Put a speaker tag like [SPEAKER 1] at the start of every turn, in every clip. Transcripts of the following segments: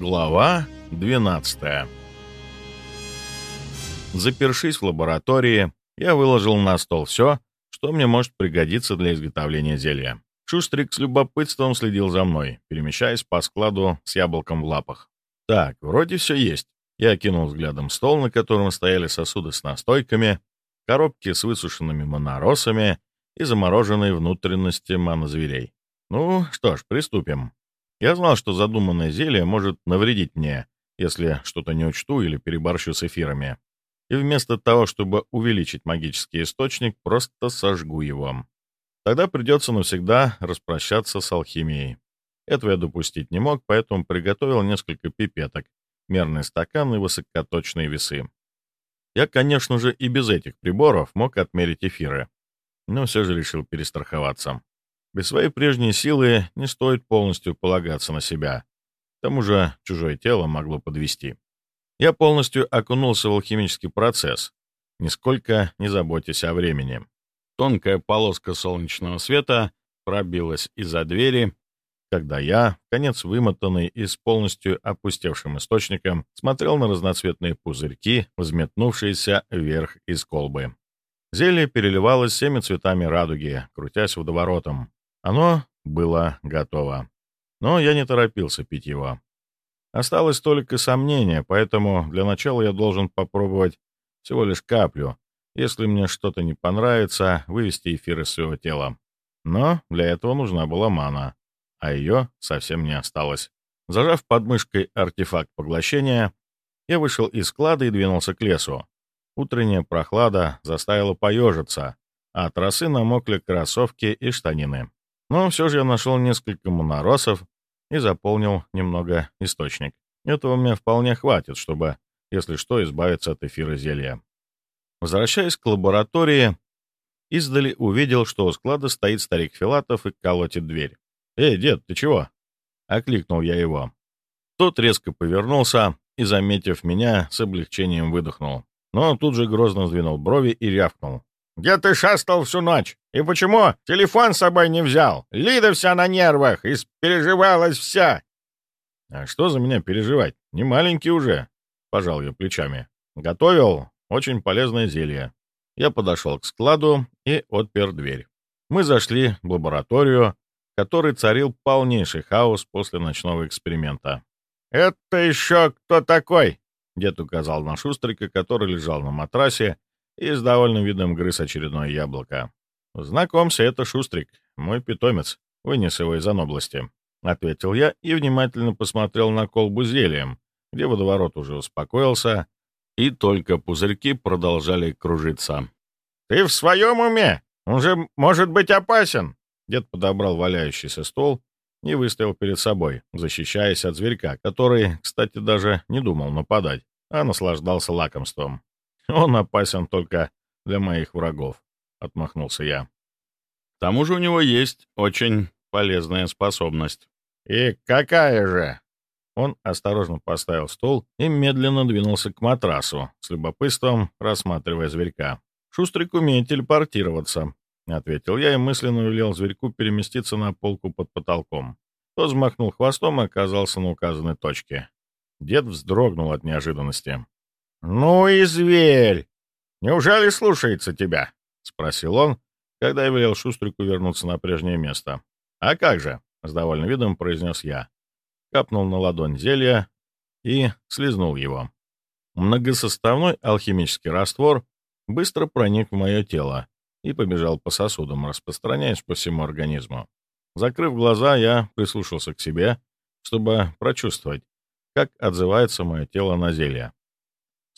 [SPEAKER 1] Глава 12 Запершись в лаборатории, я выложил на стол все, что мне может пригодиться для изготовления зелья. Шустрик с любопытством следил за мной, перемещаясь по складу с яблоком в лапах. Так, вроде все есть. Я кинул взглядом стол, на котором стояли сосуды с настойками, коробки с высушенными моноросами и замороженные внутренности манозверей. Ну что ж, приступим. Я знал, что задуманное зелье может навредить мне, если что-то не учту или переборщу с эфирами. И вместо того, чтобы увеличить магический источник, просто сожгу его. Тогда придется навсегда распрощаться с алхимией. Этого я допустить не мог, поэтому приготовил несколько пипеток, мерный стакан и высокоточные весы. Я, конечно же, и без этих приборов мог отмерить эфиры, но все же решил перестраховаться. Без своей прежней силы не стоит полностью полагаться на себя. К тому же чужое тело могло подвести. Я полностью окунулся в алхимический процесс, нисколько не заботясь о времени. Тонкая полоска солнечного света пробилась из-за двери, когда я, конец вымотанный и с полностью опустевшим источником, смотрел на разноцветные пузырьки, взметнувшиеся вверх из колбы. Зелье переливалось всеми цветами радуги, крутясь водоворотом. Оно было готово. Но я не торопился пить его. Осталось только сомнение, поэтому для начала я должен попробовать всего лишь каплю. Если мне что-то не понравится, вывести эфир из своего тела. Но для этого нужна была мана, а ее совсем не осталось. Зажав подмышкой артефакт поглощения, я вышел из склада и двинулся к лесу. Утренняя прохлада заставила поежиться, а от росы намокли кроссовки и штанины. Но все же я нашел несколько моноросов и заполнил немного источник. Этого мне вполне хватит, чтобы, если что, избавиться от эфира зелья. Возвращаясь к лаборатории, издали увидел, что у склада стоит старик Филатов и колотит дверь. «Эй, дед, ты чего?» — окликнул я его. Тот резко повернулся и, заметив меня, с облегчением выдохнул. Но тут же грозно сдвинул брови и рявкнул. Где ты шастал всю ночь? И почему телефон с собой не взял? Лида вся на нервах, и переживалась вся. А что за меня переживать? Не маленький уже, пожал я плечами. Готовил очень полезное зелье. Я подошел к складу и отпер дверь. Мы зашли в лабораторию, в которой царил полнейший хаос после ночного эксперимента. «Это еще кто такой?» Дед указал на Шустрика, который лежал на матрасе и с довольным видом грыз очередное яблоко. «Знакомься, это Шустрик, мой питомец. Вынес его из области», — ответил я и внимательно посмотрел на колбу зельем, где водоворот уже успокоился, и только пузырьки продолжали кружиться. «Ты в своем уме? Он же может быть опасен!» Дед подобрал валяющийся стол и выставил перед собой, защищаясь от зверька, который, кстати, даже не думал нападать, а наслаждался лакомством. Он опасен только для моих врагов», — отмахнулся я. «К тому же у него есть очень полезная способность». «И какая же?» Он осторожно поставил стол и медленно двинулся к матрасу, с любопытством рассматривая зверька. «Шустрик умеет телепортироваться», — ответил я и мысленно велел зверьку переместиться на полку под потолком. Тот взмахнул хвостом и оказался на указанной точке. Дед вздрогнул от неожиданности. «Ну и зверь! Неужели слушается тебя?» — спросил он, когда я велел Шустрику вернуться на прежнее место. «А как же?» — с довольным видом произнес я. Капнул на ладонь зелья и слезнул его. Многосоставной алхимический раствор быстро проник в мое тело и побежал по сосудам, распространяясь по всему организму. Закрыв глаза, я прислушался к себе, чтобы прочувствовать, как отзывается мое тело на зелье.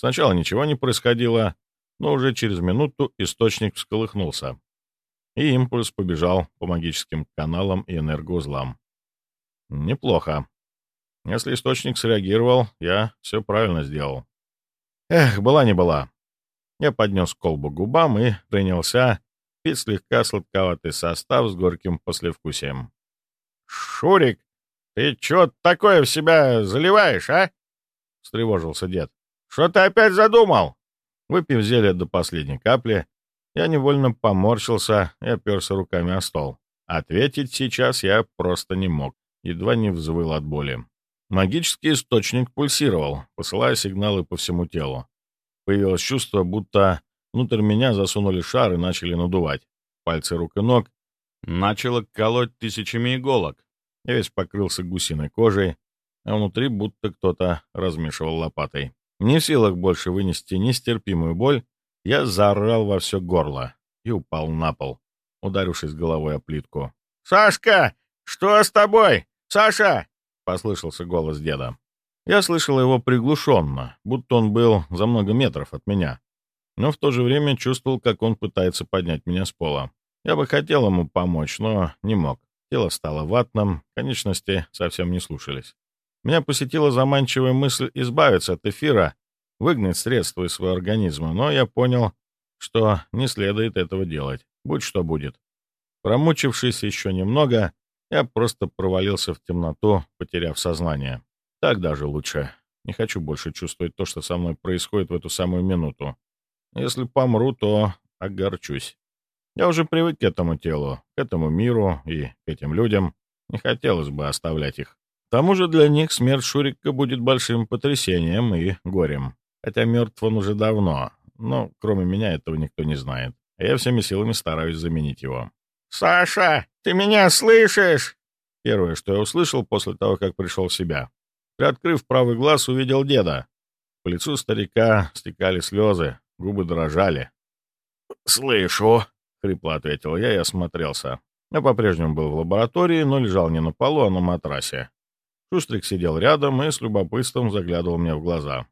[SPEAKER 1] Сначала ничего не происходило, но уже через минуту источник всколыхнулся, и импульс побежал по магическим каналам и энергоузлам. Неплохо. Если источник среагировал, я все правильно сделал. Эх, была не была. Я поднес колбу к губам и принялся пить слегка сладковатый состав с горьким послевкусием. «Шурик, ты чё такое в себя заливаешь, а?» — встревожился дед. «Что ты опять задумал?» Выпив зелье до последней капли, я невольно поморщился и оперся руками о стол. Ответить сейчас я просто не мог, едва не взвыл от боли. Магический источник пульсировал, посылая сигналы по всему телу. Появилось чувство, будто внутрь меня засунули шар и начали надувать. Пальцы рук и ног начало колоть тысячами иголок. Я весь покрылся гусиной кожей, а внутри будто кто-то размешивал лопатой. Не в силах больше вынести нестерпимую боль, я заорал во все горло и упал на пол, ударившись головой о плитку.
[SPEAKER 2] «Сашка, что с тобой? Саша!»
[SPEAKER 1] — послышался голос деда. Я слышал его приглушенно, будто он был за много метров от меня, но в то же время чувствовал, как он пытается поднять меня с пола. Я бы хотел ему помочь, но не мог. Тело стало ватным, конечности совсем не слушались. Меня посетила заманчивая мысль избавиться от эфира, выгнать средства из своего организма, но я понял, что не следует этого делать, будь что будет. Промучившись еще немного, я просто провалился в темноту, потеряв сознание. Так даже лучше. Не хочу больше чувствовать то, что со мной происходит в эту самую минуту. Если помру, то огорчусь. Я уже привык к этому телу, к этому миру и к этим людям. Не хотелось бы оставлять их. Тому же для них смерть Шурика будет большим потрясением и горем. Хотя мертв он уже давно, но кроме меня этого никто не знает. А я всеми силами стараюсь заменить его.
[SPEAKER 2] «Саша, ты меня слышишь?»
[SPEAKER 1] Первое, что я услышал после того, как пришел в себя. Приоткрыв правый глаз, увидел деда. По лицу старика стекали слезы, губы дрожали.
[SPEAKER 2] «Слышу», —
[SPEAKER 1] хрипло ответил я и осмотрелся. Я по-прежнему был в лаборатории, но лежал не на полу, а на матрасе. Шустрик сидел рядом и с любопытством заглядывал мне в глаза.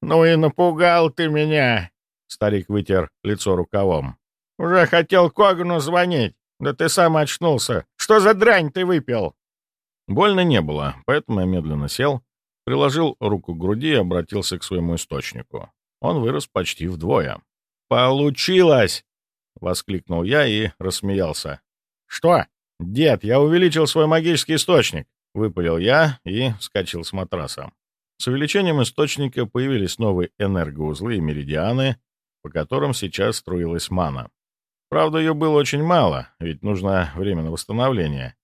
[SPEAKER 2] «Ну и напугал ты меня!»
[SPEAKER 1] Старик вытер лицо рукавом.
[SPEAKER 2] «Уже хотел Когану звонить, да ты сам очнулся. Что за дрянь ты выпил?»
[SPEAKER 1] Больно не было, поэтому я медленно сел, приложил руку к груди и обратился к своему источнику. Он вырос почти вдвое. «Получилось!» — воскликнул я и рассмеялся.
[SPEAKER 2] «Что?»
[SPEAKER 1] «Дед, я увеличил свой магический источник!» — выпалил я и вскочил с матраса. С увеличением источника появились новые энергоузлы и меридианы, по которым сейчас струилась мана. Правда, ее было очень мало, ведь нужно время на восстановление.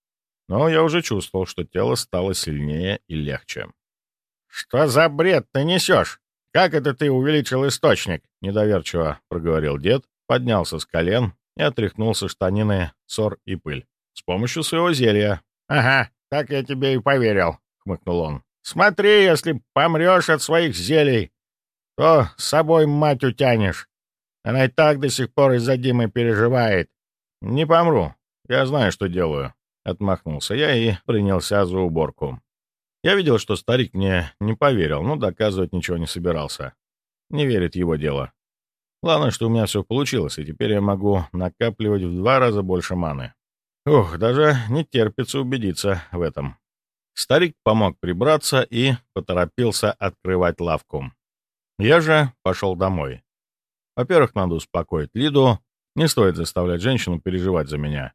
[SPEAKER 1] Но я уже чувствовал, что тело стало сильнее и легче.
[SPEAKER 2] «Что за бред ты несешь? Как это ты увеличил источник?»
[SPEAKER 1] — недоверчиво проговорил дед, поднялся с колен и отряхнул со штанины ссор и пыль. «С помощью своего зелья».
[SPEAKER 2] «Ага, так я тебе и поверил», — хмыкнул он. «Смотри, если помрешь от своих зелий, то с собой мать утянешь. Она и так до сих пор из-за Димы переживает».
[SPEAKER 1] «Не помру. Я знаю, что делаю», — отмахнулся я и принялся за уборку. Я видел, что старик мне не поверил, но доказывать ничего не собирался. Не верит его дело. Главное, что у меня все получилось, и теперь я могу накапливать в два раза больше маны. Ух, даже не терпится убедиться в этом. Старик помог прибраться и поторопился открывать лавку. Я же пошел домой. Во-первых, надо успокоить Лиду. Не стоит заставлять женщину переживать за меня.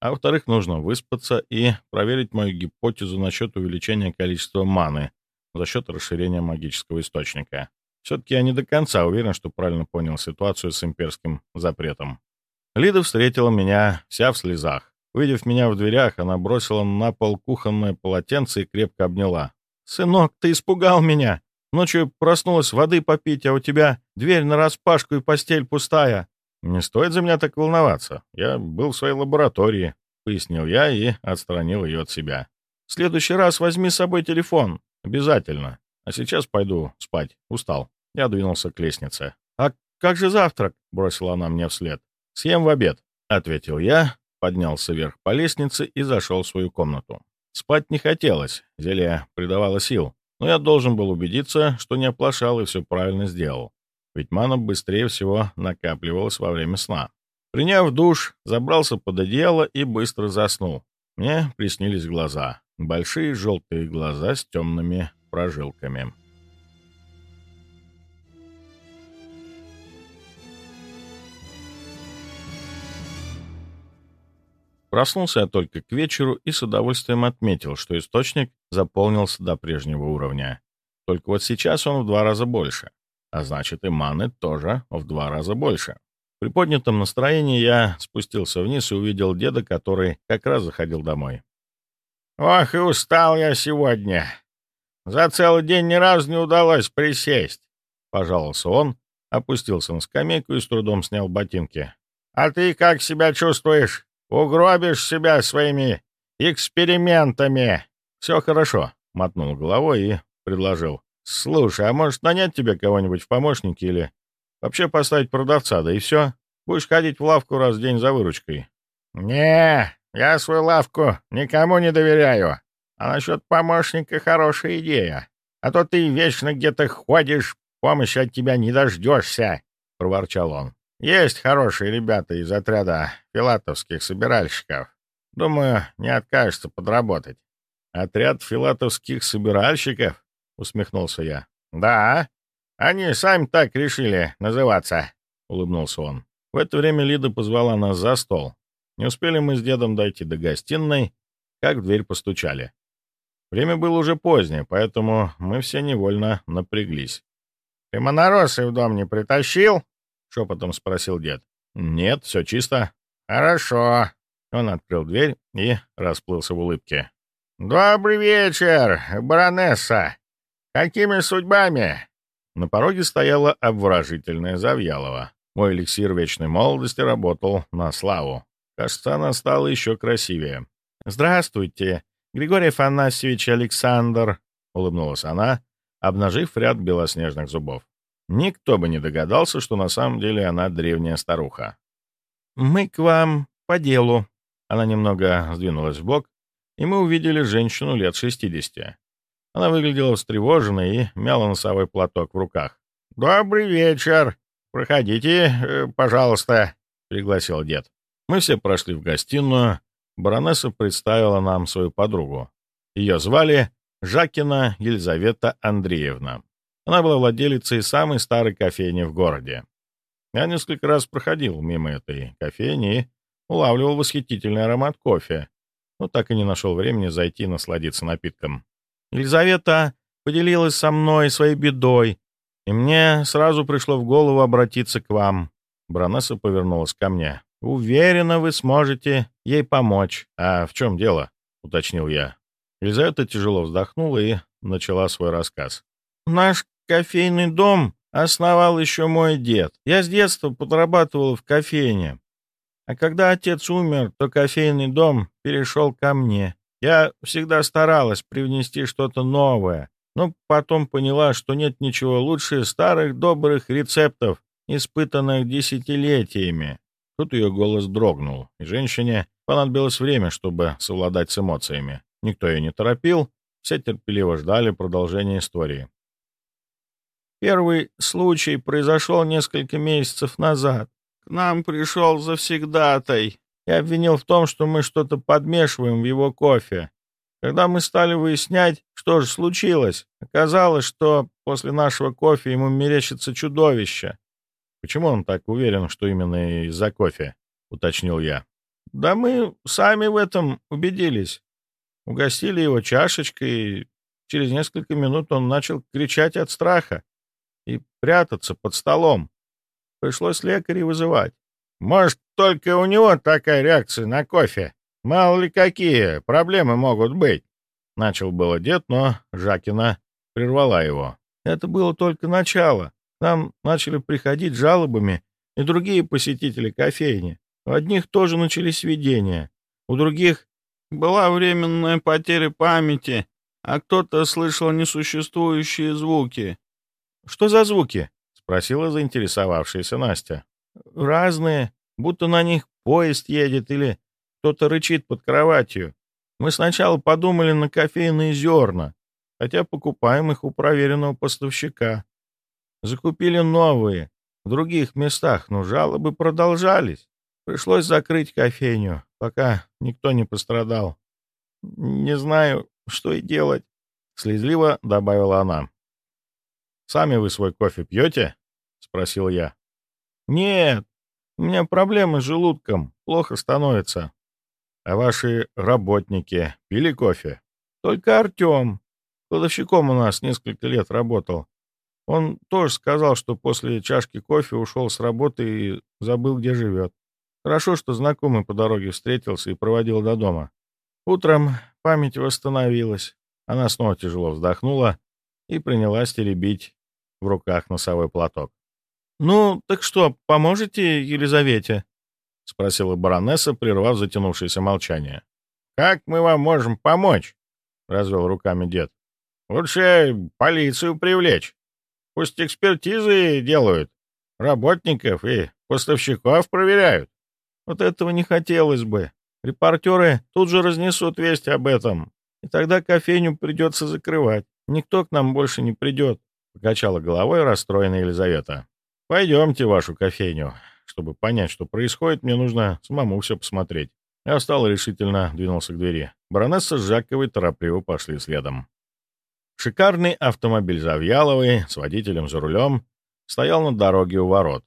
[SPEAKER 1] А во-вторых, нужно выспаться и проверить мою гипотезу насчет увеличения количества маны за счет расширения магического источника. Все-таки я не до конца уверен, что правильно понял ситуацию с имперским запретом. Лида встретила меня вся в слезах. Увидев меня в дверях, она бросила на пол кухонное полотенце и крепко обняла. «Сынок, ты испугал меня! Ночью проснулась воды попить, а у тебя дверь нараспашку и постель пустая!» «Не стоит за меня так волноваться. Я был в своей лаборатории», — пояснил я и отстранил ее от себя. «В следующий раз возьми с собой телефон. Обязательно. А сейчас пойду спать. Устал». Я двинулся к лестнице. «А как же завтрак?» — бросила она мне вслед. «Съем в обед», — ответил я, поднялся вверх по лестнице и зашел в свою комнату. Спать не хотелось, зелье придавало сил, но я должен был убедиться, что не оплошал и все правильно сделал ведь мана быстрее всего накапливалась во время сна. Приняв душ, забрался под одеяло и быстро заснул. Мне приснились глаза. Большие желтые глаза с темными прожилками. Проснулся я только к вечеру и с удовольствием отметил, что источник заполнился до прежнего уровня. Только вот сейчас он в два раза больше а значит и маны тоже в два раза больше. При поднятом настроении я спустился вниз и увидел деда, который как раз заходил домой.
[SPEAKER 2] «Ох, и устал я сегодня. За целый день ни разу не удалось присесть», — пожаловался он, опустился на скамейку и с трудом снял ботинки. «А ты как себя чувствуешь? Угробишь себя своими экспериментами?» «Все хорошо», — мотнул головой и предложил. «Слушай, а может нанять тебе кого-нибудь в помощники или вообще поставить продавца, да и все? Будешь ходить в лавку раз в день за выручкой». «Не, я свою лавку никому не доверяю. А насчет помощника хорошая идея. А то ты вечно где-то ходишь, помощи от тебя не дождешься», — проворчал он. «Есть хорошие ребята из отряда филатовских собиральщиков. Думаю, не откажется подработать».
[SPEAKER 1] «Отряд филатовских собиральщиков?» — усмехнулся я.
[SPEAKER 2] «Да, они сами так решили называться», — улыбнулся он.
[SPEAKER 1] В это время Лида позвала нас за стол. Не успели мы с дедом дойти до гостиной, как в дверь постучали. Время было уже позднее, поэтому мы все невольно напряглись.
[SPEAKER 2] «Ты моноросы в дом не притащил?»
[SPEAKER 1] — шепотом спросил дед. «Нет, все чисто».
[SPEAKER 2] «Хорошо».
[SPEAKER 1] Он открыл дверь и расплылся в улыбке.
[SPEAKER 2] «Добрый вечер, баронесса! Какими судьбами?»
[SPEAKER 1] На пороге стояла обворожительная Завьялова. Мой эликсир вечной молодости работал на славу. Кажется, она стала еще красивее. «Здравствуйте, Григорий Афанасьевич Александр», — улыбнулась она, обнажив ряд белоснежных зубов. Никто бы не догадался, что на самом деле она древняя старуха. «Мы к вам по делу». Она немного сдвинулась в бок, и мы увидели женщину лет 60. Она выглядела встревоженной и мяла носовой платок в руках.
[SPEAKER 2] «Добрый вечер! Проходите, э, пожалуйста», — пригласил дед.
[SPEAKER 1] Мы все прошли в гостиную. Баронесса представила нам свою подругу. Ее звали Жакина Елизавета Андреевна. Она была владелицей самой старой кофейни в городе. Я несколько раз проходил мимо этой кофейни и улавливал восхитительный аромат кофе, но так и не нашел времени зайти и насладиться напитком. Елизавета поделилась со мной своей бедой, и мне сразу пришло в голову обратиться к вам. Бронесса повернулась ко мне. «Уверена, вы сможете ей помочь». «А в чем дело?» — уточнил я. Елизавета тяжело вздохнула и начала свой рассказ. «Наш кофейный дом основал еще мой дед. Я с детства подрабатывала в кофейне. А когда отец умер, то кофейный дом перешел ко мне. Я всегда старалась привнести что-то новое, но потом поняла, что нет ничего лучше старых добрых рецептов, испытанных десятилетиями. Тут ее голос дрогнул, и женщине понадобилось время, чтобы совладать с эмоциями. Никто ее не торопил, все терпеливо ждали продолжения истории. Первый случай произошел несколько месяцев назад. К нам пришел завсегдатай и обвинил в том, что мы что-то подмешиваем в его кофе. Когда мы стали выяснять, что же случилось, оказалось, что после нашего кофе ему мерещится чудовище. «Почему он так уверен, что именно из-за кофе?» — уточнил я. «Да мы сами в этом убедились. Угостили его чашечкой, и через несколько минут он начал кричать от страха и прятаться под столом. Пришлось лекарей вызывать.
[SPEAKER 2] Может, только у него такая реакция на кофе? Мало ли какие проблемы могут быть.
[SPEAKER 1] Начал было дед, но Жакина прервала его. Это было только начало. Нам начали приходить жалобами и другие посетители кофейни. У одних тоже начались видения, у других была временная потеря памяти, а кто-то слышал несуществующие звуки. «Что за звуки?» — спросила заинтересовавшаяся Настя. «Разные, будто на них поезд едет или кто-то рычит под кроватью. Мы сначала подумали на кофейные зерна, хотя покупаем их у проверенного поставщика. Закупили новые в других местах, но жалобы продолжались. Пришлось закрыть кофейню, пока никто не пострадал. Не знаю, что и делать, — слезливо добавила она. «Сами вы свой кофе пьете?» — спросил я. «Нет, у меня проблемы с желудком, плохо становится». «А ваши работники пили кофе?» «Только Артем. Кладовщиком у нас несколько лет работал. Он тоже сказал, что после чашки кофе ушел с работы и забыл, где живет. Хорошо, что знакомый по дороге встретился и проводил до дома. Утром память восстановилась, Она снова тяжело вздохнула и принялась теребить в руках носовой платок.
[SPEAKER 2] «Ну, так что, поможете Елизавете?» — спросила баронесса, прервав затянувшееся молчание.
[SPEAKER 1] «Как мы вам можем помочь?» — развел руками дед. «Лучше полицию привлечь. Пусть экспертизы делают, работников и поставщиков проверяют».
[SPEAKER 2] «Вот этого не хотелось бы. Репортеры тут же разнесут весть об этом, и тогда кофейню придется закрывать. Никто к нам больше не придет», — покачала головой расстроенная Елизавета. «Пойдемте в вашу кофейню. Чтобы понять, что происходит, мне нужно самому все посмотреть». Я встал решительно двинулся к двери. Баронесса с Жаковой торопливо пошли следом. Шикарный автомобиль Завьяловой с водителем за рулем стоял на дороге у ворот,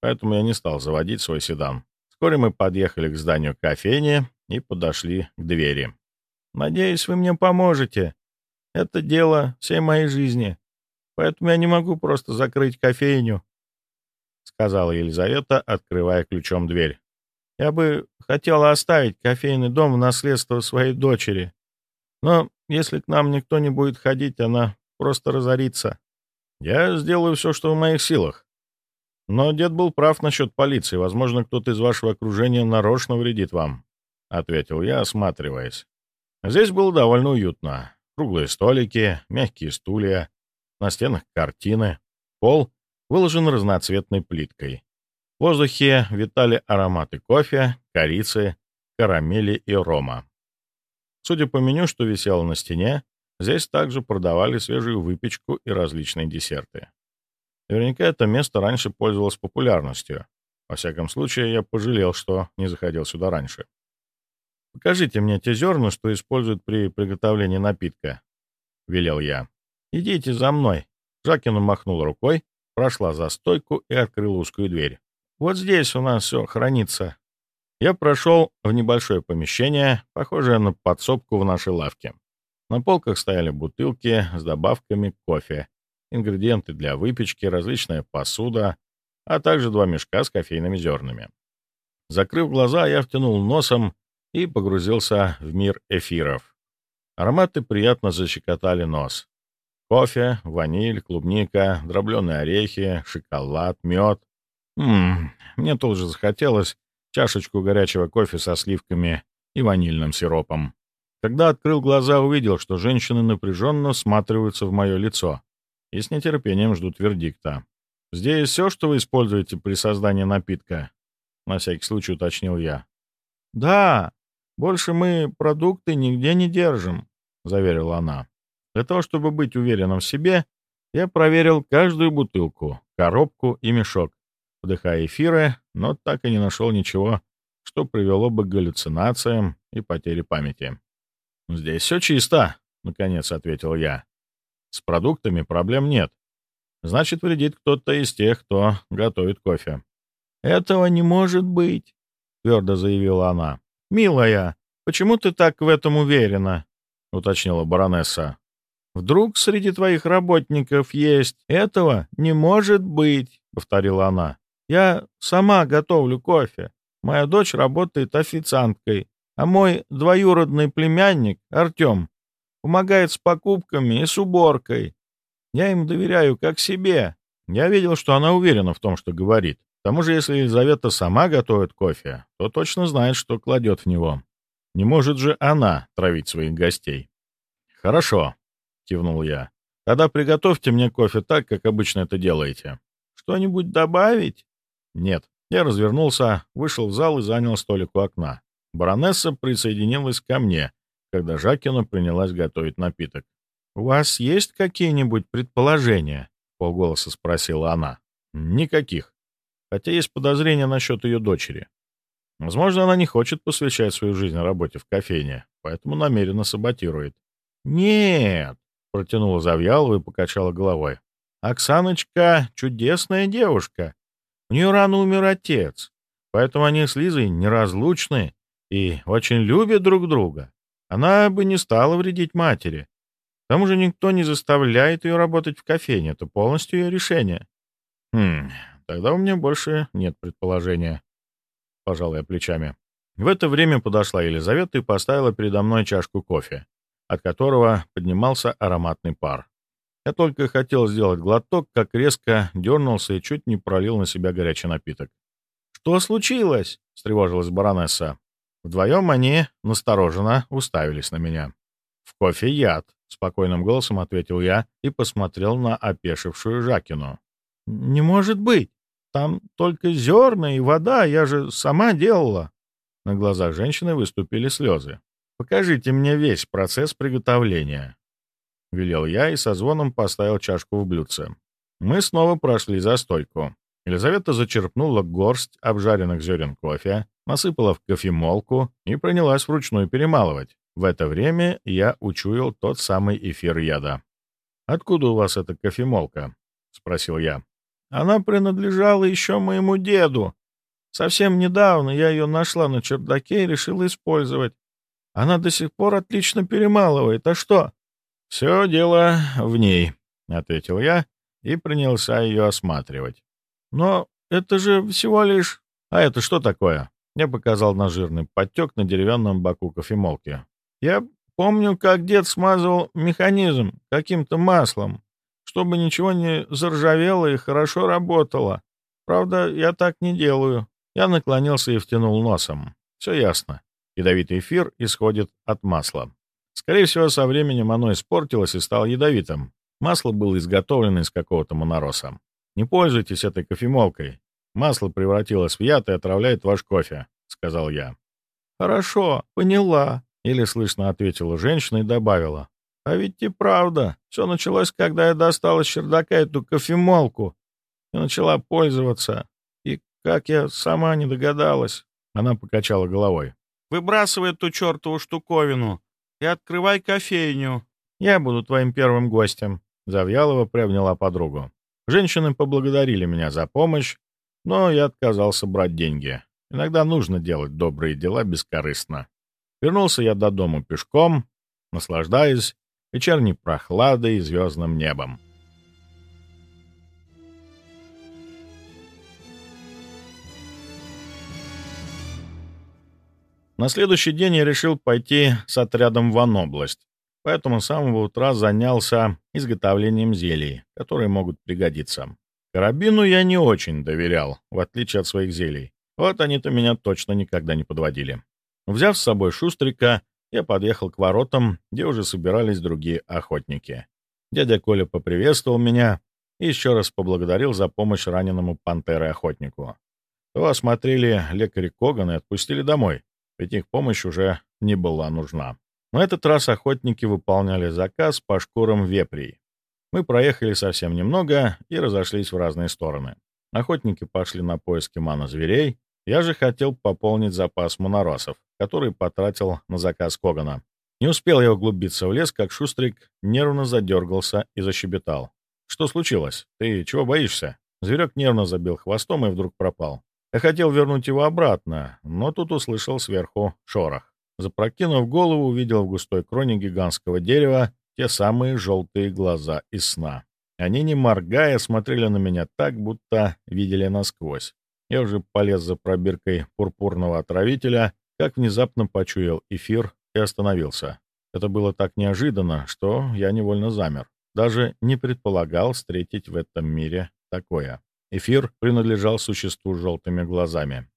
[SPEAKER 2] поэтому я не стал заводить свой седан. Вскоре мы подъехали к зданию кофейни и подошли к двери. «Надеюсь, вы мне поможете. Это дело всей моей жизни, поэтому я не могу просто закрыть кофейню», — сказала Елизавета, открывая ключом дверь. «Я бы хотела оставить кофейный дом в наследство своей дочери. Но если к нам никто не будет ходить, она просто разорится. Я сделаю все, что в моих силах. Но дед был прав насчет полиции. Возможно, кто-то из вашего окружения нарочно вредит вам», — ответил я, осматриваясь. Здесь было довольно уютно. Круглые столики, мягкие стулья, на стенах картины, пол выложен разноцветной плиткой. В воздухе витали ароматы кофе, корицы, карамели и рома. Судя по меню, что висело на стене, здесь также продавали свежую выпечку и различные десерты. Наверняка это место раньше пользовалось популярностью. Во всяком случае, я пожалел, что не заходил сюда раньше. «Покажите мне те зерна, что используют при приготовлении напитка», — велел я. «Идите за мной». Жакина махнул рукой, прошла за стойку и открыла узкую дверь. «Вот здесь у нас все хранится». Я прошел в небольшое помещение, похожее на подсобку в нашей лавке. На полках стояли бутылки с добавками кофе, ингредиенты для выпечки, различная посуда, а также два мешка с кофейными зернами. Закрыв глаза, я втянул носом и погрузился в мир эфиров. Ароматы приятно защекотали нос. Кофе, ваниль, клубника, дробленые орехи, шоколад, мед. Ммм, мне тоже захотелось чашечку горячего кофе со сливками и ванильным сиропом. Когда открыл глаза, увидел, что женщины напряженно всматриваются в мое лицо и с нетерпением ждут вердикта. «Здесь все, что вы используете при создании напитка?» — на всякий случай уточнил я. «Да, больше мы продукты нигде не держим», — заверила она. Для того, чтобы быть уверенным в себе, я проверил каждую бутылку, коробку и мешок, вдыхая эфиры, но так и не нашел ничего, что привело бы к галлюцинациям и потере памяти. «Здесь все чисто», — наконец ответил я. «С продуктами проблем нет. Значит, вредит кто-то из тех, кто готовит кофе». «Этого не может быть», — твердо заявила она. «Милая, почему ты так в этом уверена?» — уточнила баронесса. Вдруг среди твоих работников есть этого? Не может быть, — повторила она. Я сама готовлю кофе. Моя дочь работает официанткой, а мой двоюродный племянник, Артем, помогает с покупками и с уборкой. Я им доверяю как себе. Я видел, что она уверена в том, что говорит. К тому же, если Елизавета сама готовит кофе, то точно знает, что кладет в него. Не может же она травить своих гостей. Хорошо, кивнул я. «Тогда приготовьте мне кофе так, как обычно это делаете». «Что-нибудь добавить?» «Нет». Я развернулся, вышел в зал и занял столик у окна. Баронесса присоединилась ко мне, когда Жакина принялась готовить напиток. «У вас есть какие-нибудь предположения?» — полголоса спросила она. «Никаких. Хотя есть подозрения насчет ее дочери. Возможно, она не хочет посвящать свою жизнь работе в кофейне, поэтому намеренно саботирует». «Нет, — протянула Завьялова и покачала головой. «Оксаночка — чудесная девушка. У нее рано умер отец, поэтому они с Лизой неразлучны и очень любят друг друга. Она бы не стала вредить матери. К тому же никто не заставляет ее работать в кофейне. Это полностью ее решение». «Хм, тогда у меня больше нет предположения», — пожал я плечами. В это время подошла Елизавета и поставила передо мной чашку кофе.
[SPEAKER 1] От которого поднимался ароматный пар. Я только хотел сделать глоток, как резко дернулся и чуть не пролил на себя горячий напиток.
[SPEAKER 2] «Что случилось?» — встревожилась баронесса. Вдвоем они настороженно уставились на меня.
[SPEAKER 1] «В кофе яд», — спокойным голосом ответил я и посмотрел на опешившую Жакину.
[SPEAKER 2] «Не может быть! Там только зерна и вода, я же сама делала!»
[SPEAKER 1] На глазах женщины выступили слезы. «Покажите мне весь процесс приготовления», — велел я и со звоном поставил чашку в блюдце. Мы снова прошли за стойку. Елизавета зачерпнула горсть обжаренных зерен кофе, насыпала в кофемолку и принялась вручную перемалывать. В это время я учуял тот самый эфир яда. «Откуда у вас эта кофемолка?» — спросил я.
[SPEAKER 2] «Она принадлежала еще моему деду. Совсем недавно я ее нашла на чердаке и решила использовать. Она до сих пор отлично перемалывает. А что?»
[SPEAKER 1] «Все дело в ней», — ответил я и принялся ее осматривать.
[SPEAKER 2] «Но это же всего лишь...»
[SPEAKER 1] «А это что такое?» Я показал на жирный подтек на деревянном боку кофемолки.
[SPEAKER 2] Я помню, как дед смазывал механизм каким-то маслом, чтобы ничего не заржавело и хорошо работало. Правда, я так не делаю.
[SPEAKER 1] Я наклонился и втянул носом. Все ясно. Ядовитый эфир исходит от масла. Скорее всего, со временем оно испортилось и стало ядовитым. Масло было изготовлено из какого-то монороса. Не пользуйтесь этой кофемолкой. Масло превратилось в яд и отравляет ваш кофе», — сказал я.
[SPEAKER 2] «Хорошо, поняла», Еле слышно ответила женщина и добавила. «А ведь и правда. Все началось, когда я достала с чердака эту кофемолку и начала пользоваться. И как я сама не догадалась».
[SPEAKER 1] Она покачала головой.
[SPEAKER 2] «Выбрасывай эту чертову штуковину и открывай кофейню. Я буду твоим первым гостем».
[SPEAKER 1] Завьялова приобняла подругу. Женщины поблагодарили меня за помощь, но я отказался брать деньги. Иногда нужно делать добрые дела бескорыстно. Вернулся я до дома пешком, наслаждаясь вечерней прохладой и звездным небом. На следующий день я решил пойти с отрядом в Анобласть, поэтому с самого утра занялся изготовлением зелий, которые могут пригодиться. Карабину я не очень доверял, в отличие от своих зелий. Вот они-то меня точно никогда не подводили. Взяв с собой Шустрика, я подъехал к воротам, где уже собирались другие охотники. Дядя Коля поприветствовал меня и еще раз поблагодарил за помощь раненому пантеры-охотнику. То осмотрели лекаря Коган и отпустили домой, ведь их помощь уже не была нужна. На этот раз охотники выполняли заказ по шкурам вепрей. Мы проехали совсем немного и разошлись в разные стороны. Охотники пошли на поиски мана-зверей, я же хотел пополнить запас моноросов, который потратил на заказ Когана. Не успел я углубиться в лес, как Шустрик нервно задергался и защебетал. «Что случилось? Ты чего боишься?» Зверек нервно забил хвостом и вдруг пропал. Я хотел вернуть его обратно, но тут услышал сверху шорох. Запрокинув голову, увидел в густой кроне гигантского дерева те самые желтые глаза из сна. Они, не моргая, смотрели на меня так, будто видели насквозь. Я уже полез за пробиркой пурпурного отравителя, как внезапно почуял эфир и остановился. Это было так неожиданно, что я невольно замер. Даже не предполагал встретить в этом мире такое. Эфир принадлежал существу с желтыми глазами.